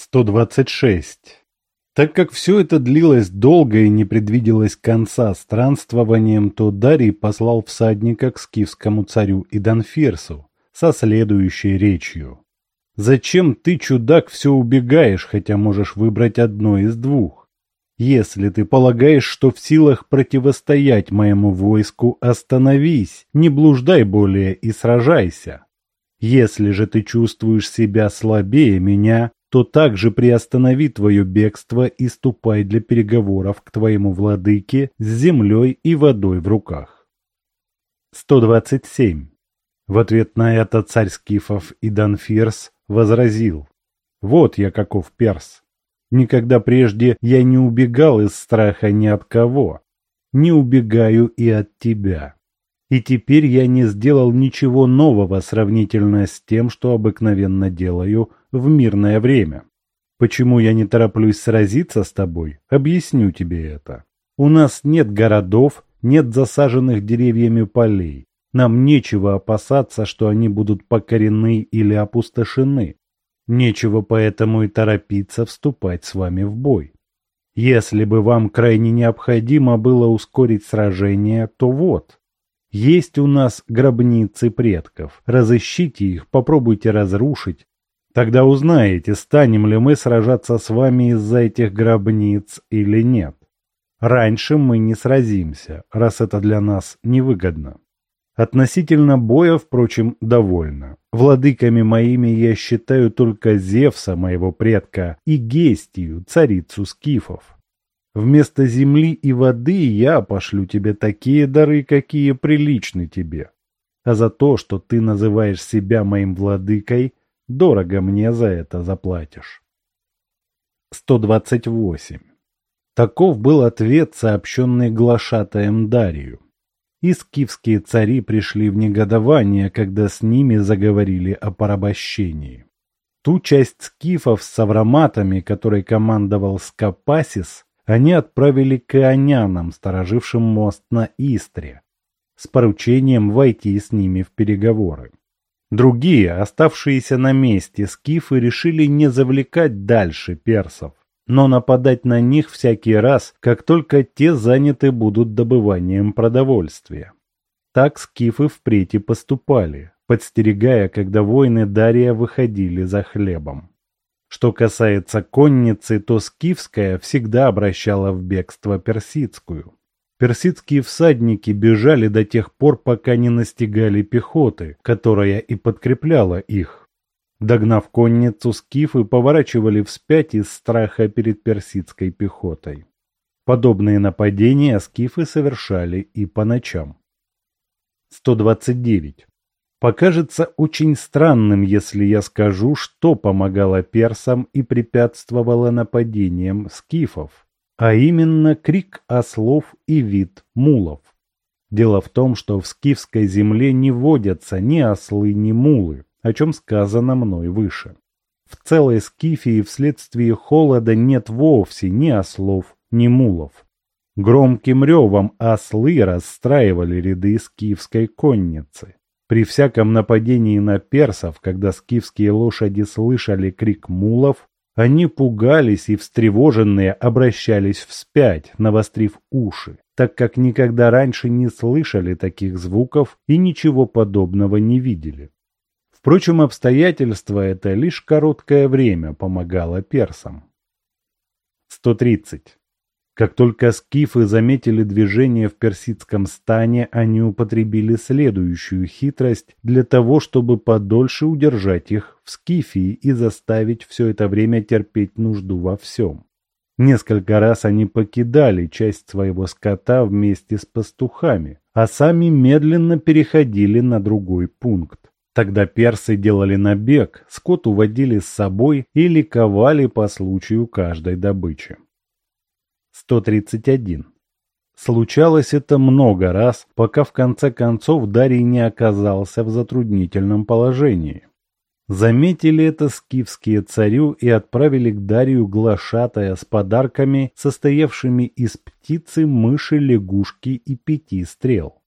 126. Так как все это длилось долго и не предвиделось конца странствованием, то Дарий послал всадника к скифскому царю Иданфирсу со следующей речью. «Зачем ты, чудак, все убегаешь, хотя можешь выбрать одно из двух? Если ты полагаешь, что в силах противостоять моему войску, остановись, не блуждай более и сражайся. Если же ты чувствуешь себя слабее меня, то также приостанови твое бегство и ступай для переговоров к твоему владыке с землей и водой в руках. 127. В ответ на это царь Скифов и Данфирс возразил. Вот я каков перс. Никогда прежде я не убегал из страха ни от кого. Не убегаю и от тебя. И теперь я не сделал ничего нового сравнительно с тем, что обыкновенно делаю в мирное время. Почему я не тороплюсь сразиться с тобой, объясню тебе это. У нас нет городов, нет засаженных деревьями полей. Нам нечего опасаться, что они будут покорены или опустошены. Нечего поэтому и торопиться вступать с вами в бой. Если бы вам крайне необходимо было ускорить сражение, то вот. Есть у нас гробницы предков. Разыщите их, попробуйте разрушить, Тогда узнаете, станем ли мы сражаться с вами из-за этих гробниц или нет. Раньше мы не сразимся, раз это для нас невыгодно. Относительно боя, впрочем, довольно. Владыками моими я считаю только Зевса, моего предка, и Гестию, царицу скифов. Вместо земли и воды я пошлю тебе такие дары, какие приличны тебе. А за то, что ты называешь себя моим владыкой, Дорого мне за это заплатишь. 128. Таков был ответ, сообщенный глашатаем Дарию. И скифские цари пришли в негодование, когда с ними заговорили о порабощении. Ту часть скифов с савраматами, которой командовал Скапасис, они отправили к ионянам, сторожившим мост на Истре, с поручением войти с ними в переговоры. Другие, оставшиеся на месте скифы, решили не завлекать дальше персов, но нападать на них всякий раз, как только те заняты будут добыванием продовольствия. Так скифы впредь и поступали, подстерегая, когда воины Дария выходили за хлебом. Что касается конницы, то скифская всегда обращала в бегство персидскую. Персидские всадники бежали до тех пор, пока не настигали пехоты, которая и подкрепляла их. Догнав конницу, скифы поворачивали вспять из страха перед персидской пехотой. Подобные нападения скифы совершали и по ночам. 129. Покажется очень странным, если я скажу, что помогало персам и препятствовало нападениям скифов а именно крик ослов и вид мулов. Дело в том, что в скифской земле не водятся ни ослы, ни мулы, о чем сказано мной выше. В целой Скифии вследствие холода нет вовсе ни ослов, ни мулов. Громким ревом ослы расстраивали ряды скифской конницы. При всяком нападении на персов, когда скифские лошади слышали крик мулов, они пугались и встревоженные обращались вспять, навострив уши, так как никогда раньше не слышали таких звуков и ничего подобного не видели. Впрочем, обстоятельства это лишь короткое время помогало персам. 130. Как только скифы заметили движение в персидском стане, они употребили следующую хитрость для того, чтобы подольше удержать их в скифии и заставить все это время терпеть нужду во всем. Несколько раз они покидали часть своего скота вместе с пастухами, а сами медленно переходили на другой пункт. Тогда персы делали набег, скот уводили с собой и ликовали по случаю каждой добычи. 131. Случалось это много раз, пока в конце концов Дарий не оказался в затруднительном положении. Заметили это скифские царю и отправили к Дарию глашатая с подарками, состоявшими из птицы, мыши, лягушки и пяти стрел.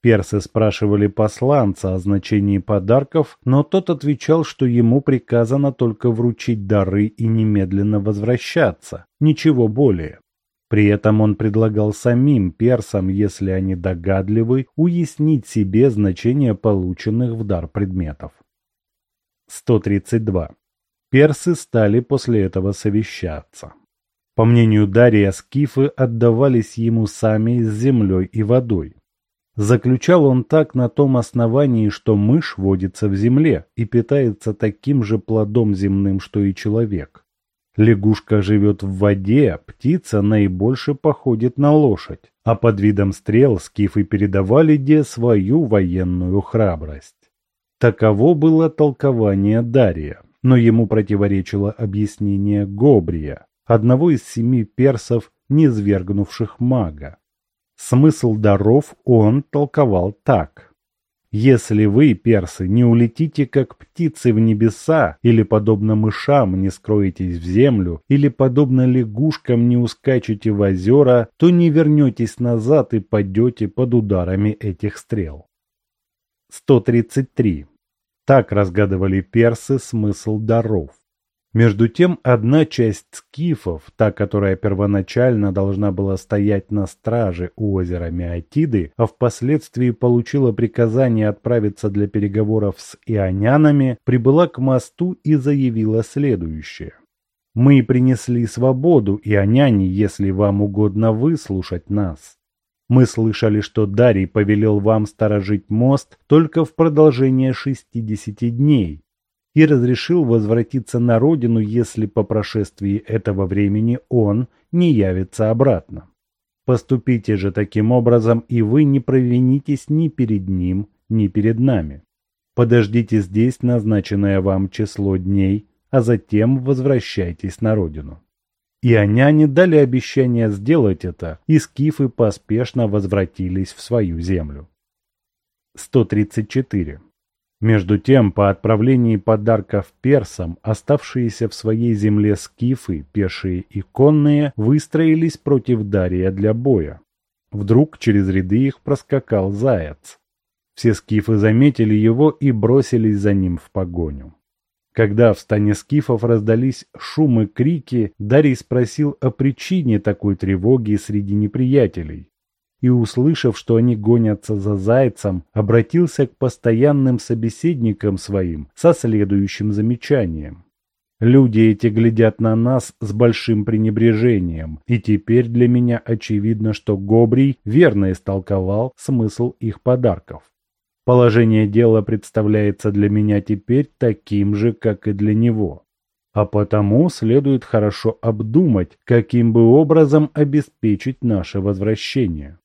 Персы спрашивали посланца о значении подарков, но тот отвечал, что ему приказано только вручить дары и немедленно возвращаться, ничего более. При этом он предлагал самим персам, если они догадливы, уяснить себе значение полученных в дар предметов. 132. Персы стали после этого совещаться. По мнению Дария, скифы отдавались ему сами с землей и водой. Заключал он так на том основании, что мышь водится в земле и питается таким же плодом земным, что и человек. Лягушка живет в воде, птица наибольше походит на лошадь, а под видом стрел скифы передавали де свою военную храбрость. Таково было толкование Дария, но ему противоречило объяснение Гобрия, одного из семи персов, низвергнувших мага. Смысл даров он толковал так. Если вы, персы, не улетите как птицы в небеса, или подобно мышам не скроетесь в землю, или подобно лягушкам не ускачете в озера, то не вернетесь назад и падете под ударами этих стрел. 133. Так разгадывали персы смысл даров. Между тем, одна часть скифов, та, которая первоначально должна была стоять на страже у озера Меотиды, а впоследствии получила приказание отправиться для переговоров с ионянами, прибыла к мосту и заявила следующее. «Мы принесли свободу, ионяне, если вам угодно выслушать нас. Мы слышали, что Дарий повелел вам сторожить мост только в продолжение шестидесяти дней, и разрешил возвратиться на родину, если по прошествии этого времени он не явится обратно. Поступите же таким образом, и вы не провинитесь ни перед ним, ни перед нами. Подождите здесь назначенное вам число дней, а затем возвращайтесь на родину. И аняне дали обещание сделать это, и скифы поспешно возвратились в свою землю. 134. Между тем, по отправлении подарков персам, оставшиеся в своей земле скифы, пешие и конные, выстроились против Дария для боя. Вдруг через ряды их проскакал заяц. Все скифы заметили его и бросились за ним в погоню. Когда в стане скифов раздались шум и крики, Дарий спросил о причине такой тревоги среди неприятелей и, услышав, что они гонятся за зайцем, обратился к постоянным собеседникам своим со следующим замечанием. Люди эти глядят на нас с большим пренебрежением, и теперь для меня очевидно, что Гобрий верно истолковал смысл их подарков. Положение дела представляется для меня теперь таким же, как и для него. А потому следует хорошо обдумать, каким бы образом обеспечить наше возвращение.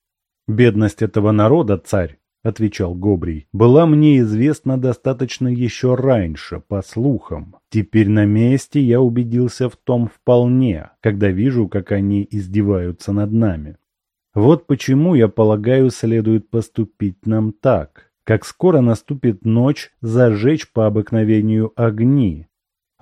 «Бедность этого народа, царь», — отвечал Гобрий, — «была мне известна достаточно еще раньше, по слухам. Теперь на месте я убедился в том вполне, когда вижу, как они издеваются над нами. Вот почему, я полагаю, следует поступить нам так. Как скоро наступит ночь, зажечь по обыкновению огни,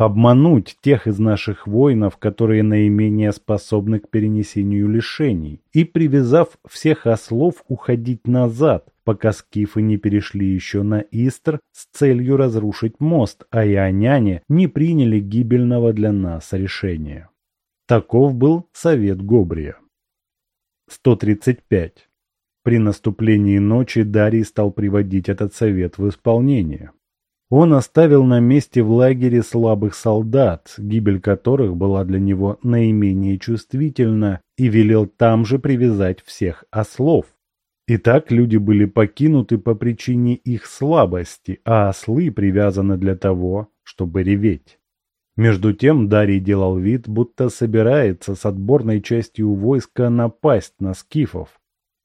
обмануть тех из наших воинов, которые наименее способны к перенесению лишений, и, привязав всех ослов, уходить назад, пока скифы не перешли еще на Истр с целью разрушить мост, а ионяне не приняли гибельного для нас решения. Таков был совет Гобрия. 135. При наступлении ночи Дарий стал приводить этот совет в исполнение. Он оставил на месте в лагере слабых солдат, гибель которых была для него наименее чувствительна, и велел там же привязать всех ослов. Итак, люди были покинуты по причине их слабости, а ослы привязаны для того, чтобы реветь. Между тем Дарий делал вид, будто собирается с отборной частью войска напасть на скифов,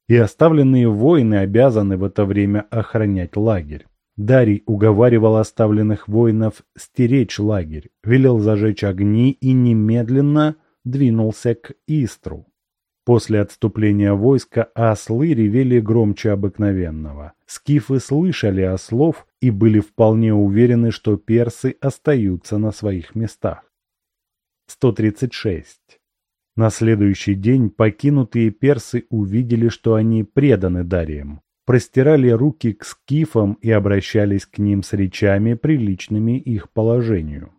и оставленные воины обязаны в это время охранять лагерь. Дарий уговаривал оставленных воинов стеречь лагерь, велел зажечь огни и немедленно двинулся к Истру. После отступления войска ослы ревели громче обыкновенного. Скифы слышали ослов и были вполне уверены, что персы остаются на своих местах. 136. На следующий день покинутые персы увидели, что они преданы Дарием. Простирали руки к скифам и обращались к ним с речами, приличными их положению.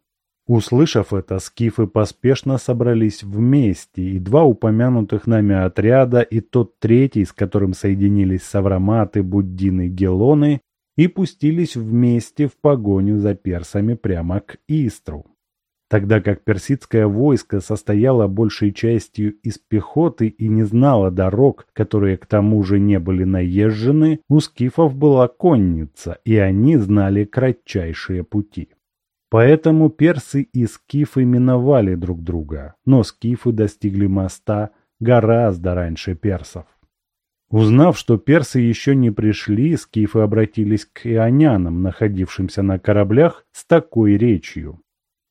Услышав это, скифы поспешно собрались вместе, и два упомянутых нами отряда, и тот третий, с которым соединились Савраматы, Буддины, Гелоны, и пустились вместе в погоню за персами прямо к Истру. Тогда как персидское войско состояло большей частью из пехоты и не знало дорог, которые к тому же не были наезжены, у скифов была конница, и они знали кратчайшие пути. Поэтому персы и скифы миновали друг друга, но скифы достигли моста гораздо раньше персов. Узнав, что персы еще не пришли, скифы обратились к ионянам, находившимся на кораблях, с такой речью.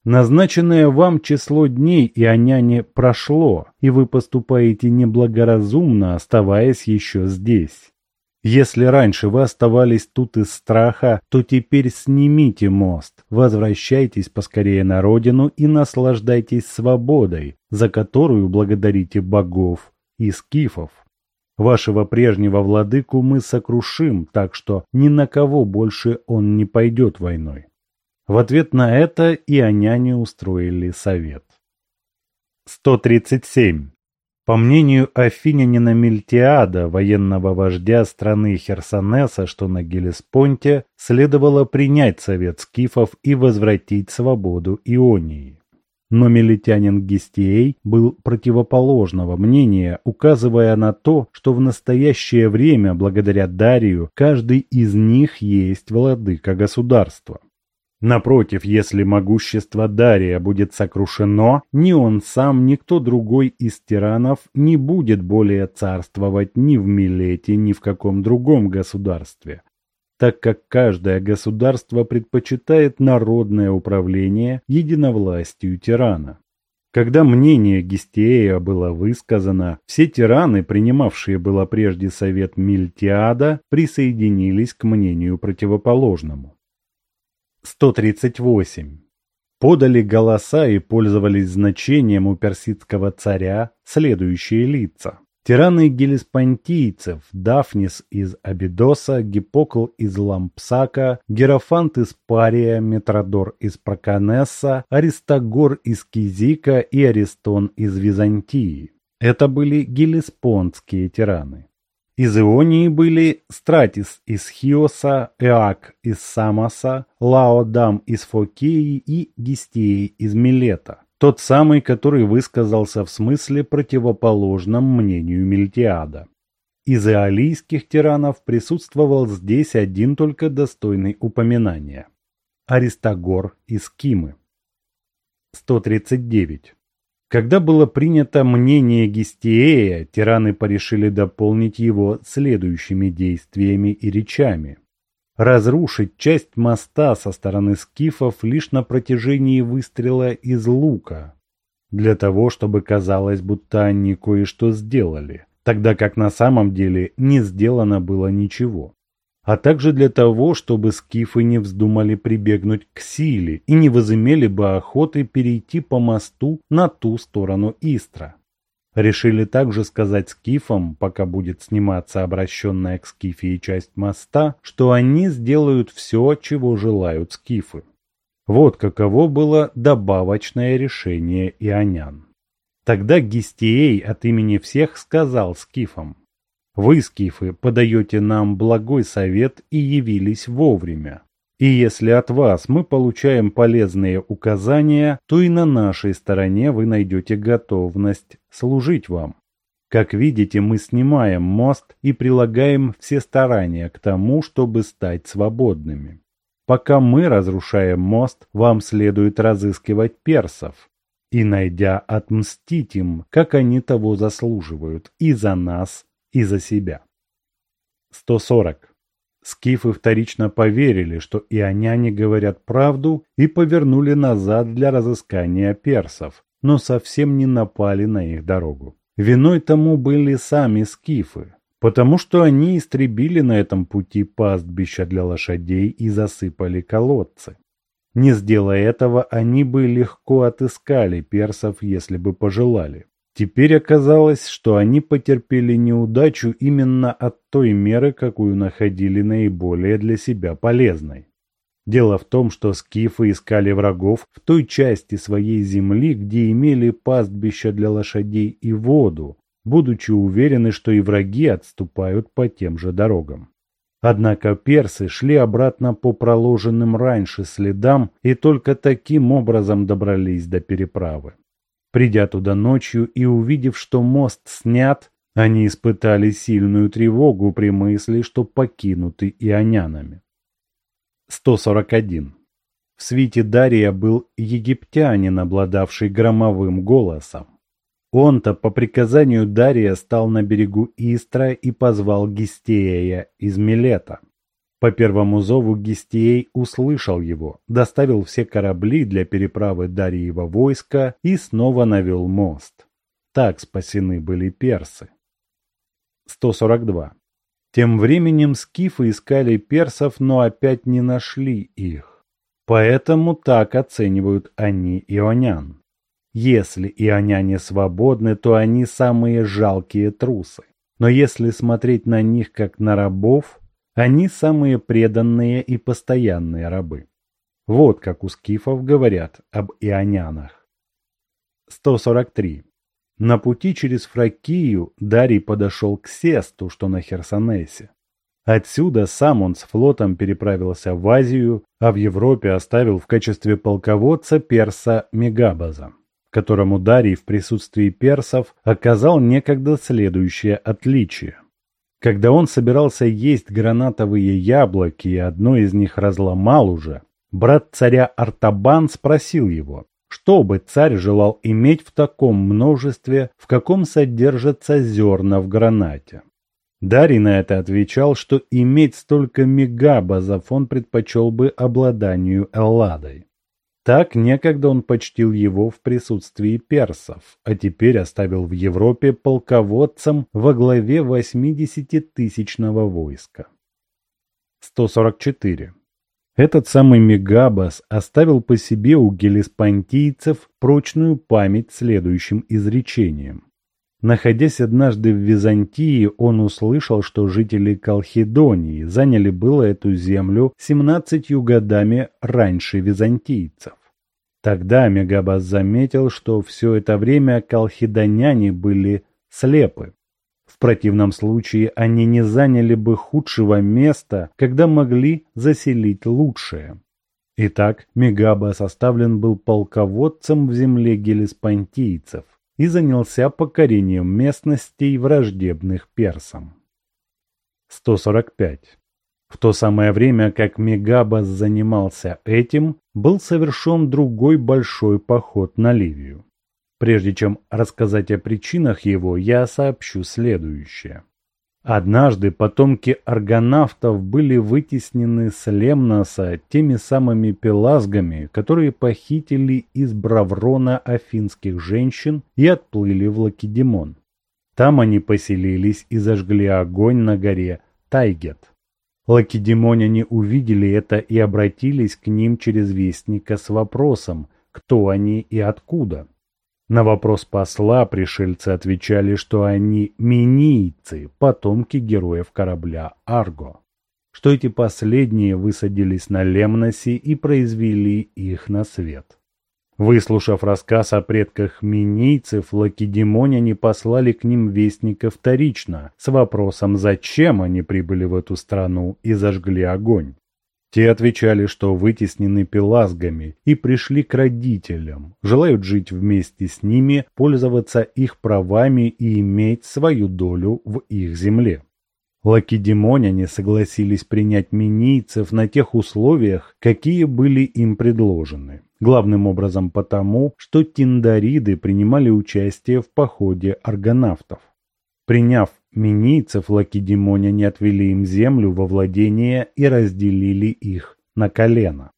«Назначенное вам число дней, ионяне, прошло, и вы поступаете неблагоразумно, оставаясь еще здесь. Если раньше вы оставались тут из страха, то теперь снимите мост, возвращайтесь поскорее на родину и наслаждайтесь свободой, за которую благодарите богов и скифов. Вашего прежнего владыку мы сокрушим, так что ни на кого больше он не пойдет войной. В ответ на это ионяне устроили совет. 137. По мнению афинянина Мильтиада, военного вождя страны Херсонеса, что на Гелеспонте, следовало принять совет скифов и возвратить свободу Ионии. Но милитянин Гестией был противоположного мнения, указывая на то, что в настоящее время, благодаря Дарию, каждый из них есть владыка государства. Напротив, если могущество Дария будет сокрушено, ни он сам, ни кто другой из тиранов не будет более царствовать ни в Милете, ни в каком другом государстве, так как каждое государство предпочитает народное управление единовластию тирана. Когда мнение Гестея было высказано, все тираны, принимавшие было прежде совет Мильтиада, присоединились к мнению противоположному. 138. Подали голоса и пользовались значением у персидского царя следующие лица. Тираны гелеспонтийцев, Дафнис из Абидоса, Гиппокл из Лампсака, Герофант из Пария, Метродор из Проконесса, Аристагор из Кизика и Аристон из Византии. Это были гелеспонтские тираны. Из Ионии были Стратис из Хиоса, Эак из Самоса, Лаодам из Фокеи и Гистеи из Милета. Тот самый, который высказался в смысле противоположном мнению Мильтиада. Из иолийских тиранов присутствовал здесь один только достойный упоминания. Аристагор из Кимы. 139. Когда было принято мнение Гестиея, тираны порешили дополнить его следующими действиями и речами. Разрушить часть моста со стороны скифов лишь на протяжении выстрела из лука, для того, чтобы казалось, будто они кое-что сделали, тогда как на самом деле не сделано было ничего а также для того, чтобы скифы не вздумали прибегнуть к силе и не возымели бы охоты перейти по мосту на ту сторону Истра. Решили также сказать скифам, пока будет сниматься обращенная к скифии часть моста, что они сделают все, чего желают скифы. Вот каково было добавочное решение ионян. Тогда Гистией от имени всех сказал скифам, вы, скифы, подаете нам благой совет и явились вовремя. И если от вас мы получаем полезные указания, то и на нашей стороне вы найдете готовность служить вам. Как видите, мы снимаем мост и прилагаем все старания к тому, чтобы стать свободными. Пока мы разрушаем мост, вам следует разыскивать персов. И, найдя, отмстить им, как они того заслуживают, и за нас, и за себя. 140. Скифы вторично поверили, что ионяне говорят правду и повернули назад для разыскания персов, но совсем не напали на их дорогу. Виной тому были сами скифы, потому что они истребили на этом пути пастбища для лошадей и засыпали колодцы. Не сделая этого, они бы легко отыскали персов, если бы пожелали. Теперь оказалось, что они потерпели неудачу именно от той меры, какую находили наиболее для себя полезной. Дело в том, что скифы искали врагов в той части своей земли, где имели пастбища для лошадей и воду, будучи уверены, что и враги отступают по тем же дорогам. Однако персы шли обратно по проложенным раньше следам и только таким образом добрались до переправы. Придя туда ночью и увидев, что мост снят, они испытали сильную тревогу при мысли, что покинуты ионянами. 141. В свите Дария был египтянин, обладавший громовым голосом. Он-то по приказанию Дария стал на берегу Истра и позвал Гестея из Милета. По первому зову Гестией услышал его, доставил все корабли для переправы Дарьева войска и снова навел мост. Так спасены были персы. 142. Тем временем скифы искали персов, но опять не нашли их. Поэтому так оценивают они ионян. Если ионяне свободны, то они самые жалкие трусы. Но если смотреть на них как на рабов, они самые преданные и постоянные рабы. Вот как у скифов говорят об ионянах. 143. На пути через Фракию Дарий подошел к Сесту, что на Херсонесе. Отсюда сам он с флотом переправился в Азию, а в Европе оставил в качестве полководца перса Мегабаза, которому Дарий в присутствии персов оказал некогда следующее отличие. Когда он собирался есть гранатовые яблоки и одно из них разломал уже, брат царя Артабан спросил его, что бы царь желал иметь в таком множестве, в каком содержатся зерна в гранате. Дарий на это отвечал, что иметь столько мегабазов он предпочел бы обладанию Элладой. Так некогда он почтил его в присутствии персов, а теперь оставил в Европе полководцем во главе 80-тысячного войска. 144. Этот самый Мегабас оставил по себе у гелеспонтийцев прочную память следующим изречением. Находясь однажды в Византии, он услышал, что жители Колхидонии заняли было эту землю семнадцатью годами раньше византийцев. Тогда Мегабас заметил, что все это время колхидоняне были слепы. В противном случае они не заняли бы худшего места, когда могли заселить лучшее. Итак, Мегабас оставлен был полководцем в земле гелеспонтийцев и занялся покорением местностей, враждебных персам. 145. В то самое время, как Мегабас занимался этим, был совершен другой большой поход на Ливию. Прежде чем рассказать о причинах его, я сообщу следующее. Однажды потомки аргонавтов были вытеснены с Лемноса теми самыми пелазгами, которые похитили из Браврона афинских женщин и отплыли в Лакедемон. Там они поселились и зажгли огонь на горе Тайгет. Лакедемоняне увидели это и обратились к ним через вестника с вопросом, кто они и откуда. На вопрос посла пришельцы отвечали, что они минийцы, потомки героев корабля «Арго», что эти последние высадились на Лемносе и произвели их на свет. Выслушав рассказ о предках минийцев, лакедемоняне послали к ним вестника вторично с вопросом, зачем они прибыли в эту страну и зажгли огонь. Те отвечали, что вытеснены пелазгами и пришли к родителям, желают жить вместе с ними, пользоваться их правами и иметь свою долю в их земле. Лакедемоняне согласились принять минийцев на тех условиях, какие были им предложены. Главным образом потому, что тиндариды принимали участие в походе аргонавтов. Приняв минийцев, лакедемоняне отвели им землю во владение и разделили их на колено.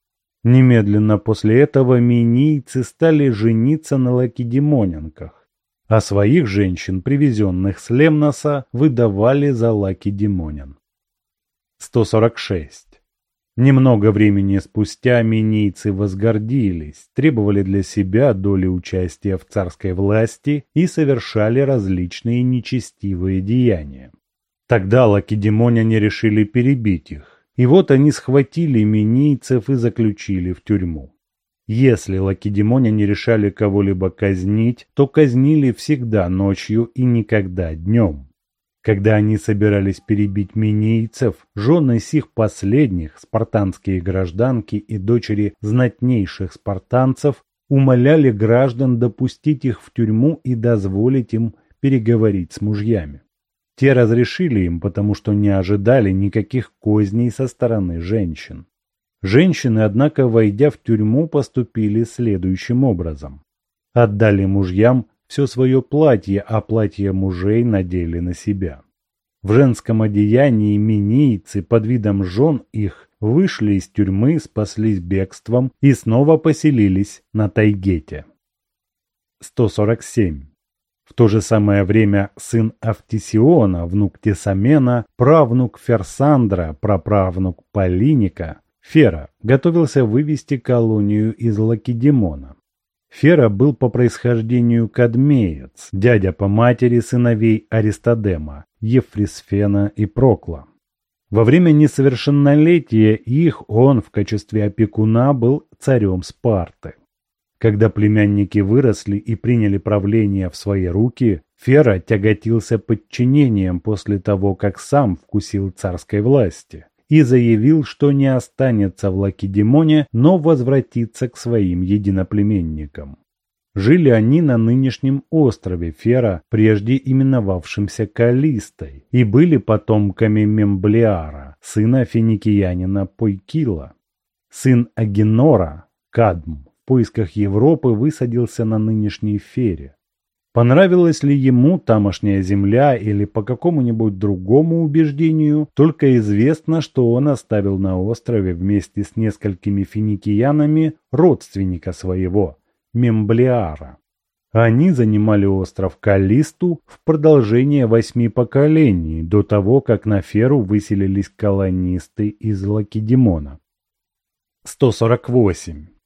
Немедленно после этого минийцы стали жениться на лакедемонянках, а своих женщин, привезенных с Лемноса, выдавали за лакедемонян. 146. Немного времени спустя минийцы возгордились, требовали для себя доли участия в царской власти и совершали различные нечестивые деяния. Тогда лакедемоняне решили перебить их, и вот они схватили минийцев и заключили в тюрьму. Если лакедемоняне решали кого-либо казнить, то казнили всегда ночью и никогда днем. Когда они собирались перебить минейцев, жены сих последних, спартанские гражданки и дочери знатнейших спартанцев, умоляли граждан допустить их в тюрьму и дозволить им переговорить с мужьями. Те разрешили им, потому что не ожидали никаких козней со стороны женщин. Женщины, однако, войдя в тюрьму, поступили следующим образом. Отдали мужьям все свое платье, а платье мужей надели на себя. В женском одеянии минийцы под видом жен их вышли из тюрьмы, спаслись бегством и снова поселились на Тайгете. 147. В то же самое время сын Автисиона, внук Тесамена, правнук Ферсандра, праправнук Полиника, Фера, готовился вывести колонию из Лакедемона. Фера был по происхождению кадмеец, дядя по матери сыновей Аристодема, Ефрисфена и Прокла. Во время несовершеннолетия их он в качестве опекуна был царем Спарты. Когда племянники выросли и приняли правление в свои руки, Фера тяготился подчинением после того, как сам вкусил царской власти и заявил, что не останется в Лакедемоне, но возвратится к своим единоплеменникам. Жили они на нынешнем острове Фера, прежде именовавшемся Калистой, и были потомками Мемблиара, сына финикиянина Пойкила. Сын Агенора, Кадм, в поисках Европы высадился на нынешней Фере. Понравилась ли ему тамошняя земля или по какому-нибудь другому убеждению, только известно, что он оставил на острове вместе с несколькими финикиянами родственника своего, Мемблиара. Они занимали остров Калисту в продолжение восьми поколений, до того, как на Феру выселились колонисты из Лакедемона. 148.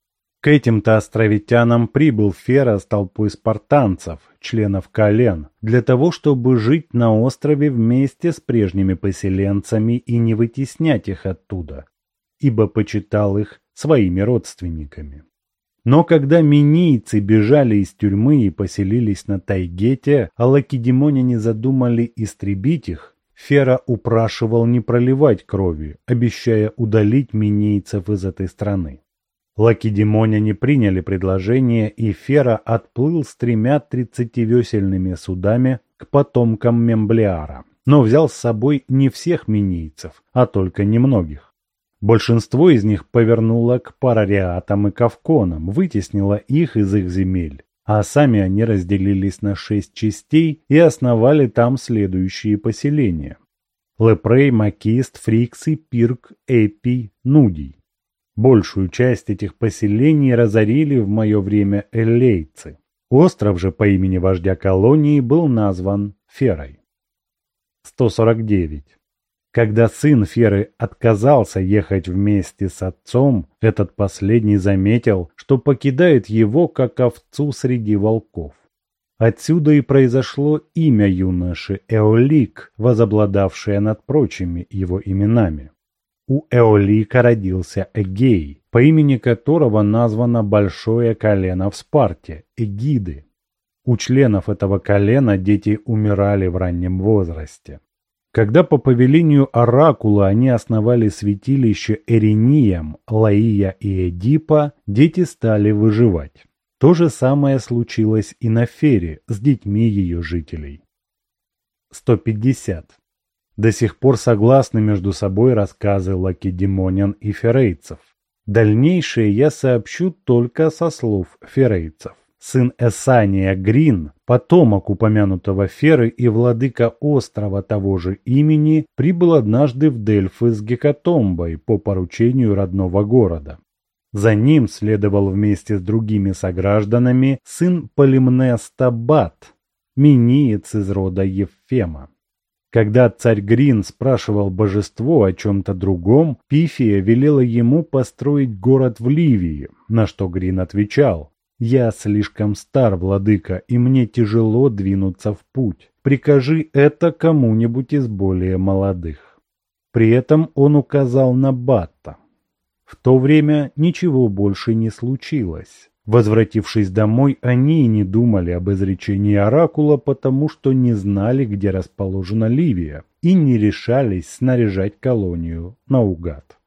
К этим-то островитянам прибыл Фера с толпой спартанцев, членов колен, для того, чтобы жить на острове вместе с прежними поселенцами и не вытеснять их оттуда, ибо почитал их своими родственниками. Но когда минийцы бежали из тюрьмы и поселились на Тайгете, а лакедемоняне задумали истребить их, Фера упрашивал не проливать крови, обещая удалить минийцев из этой страны. Лакедемоняне приняли предложение, и Фера отплыл с тремя тридцативесельными судами к потомкам Мемблиара, но взял с собой не всех минийцев, а только немногих. Большинство из них повернуло к парариатам и кавконам, вытеснило их из их земель, а сами они разделились на шесть частей и основали там следующие поселения. Лепрей, Макист, Фриксы, Пирк, Эпий, Нудий. Большую часть этих поселений разорили в мое время эллейцы. Остров же по имени вождя колонии был назван Ферой. 149. Когда сын Феры отказался ехать вместе с отцом, этот последний заметил, что покидает его как овцу среди волков. Отсюда и произошло имя юноши Эолик, возобладавшее над прочими его именами. У Эолика родился Эгей, по имени которого названо большое колено в Спарте – Эгиды. У членов этого колена дети умирали в раннем возрасте. Когда по повелению Оракула они основали святилище Эриниям, Лаия и Эдипа, дети стали выживать. То же самое случилось и на Фере с детьми ее жителей. 150. До сих пор согласны между собой рассказы лакедемонян и ферейцев. Дальнейшее я сообщу только со слов ферейцев. Сын Эсания Грин, потомок упомянутого Феры и владыка острова того же имени, прибыл однажды в Дельфы с Гекатомбой по поручению родного города. За ним следовал вместе с другими согражданами сын Полимнеста Бат, миниец из рода Евфема. Когда царь Грин спрашивал божество о чем-то другом, Пифия велела ему построить город в Ливии, на что Грин отвечал «Я слишком стар, владыка, и мне тяжело двинуться в путь. Прикажи это кому-нибудь из более молодых». При этом он указал на Батта. В то время ничего больше не случилось. Возвратившись домой, они и не думали об изречении Оракула, потому что не знали, где расположена Ливия, и не решались снаряжать колонию наугад.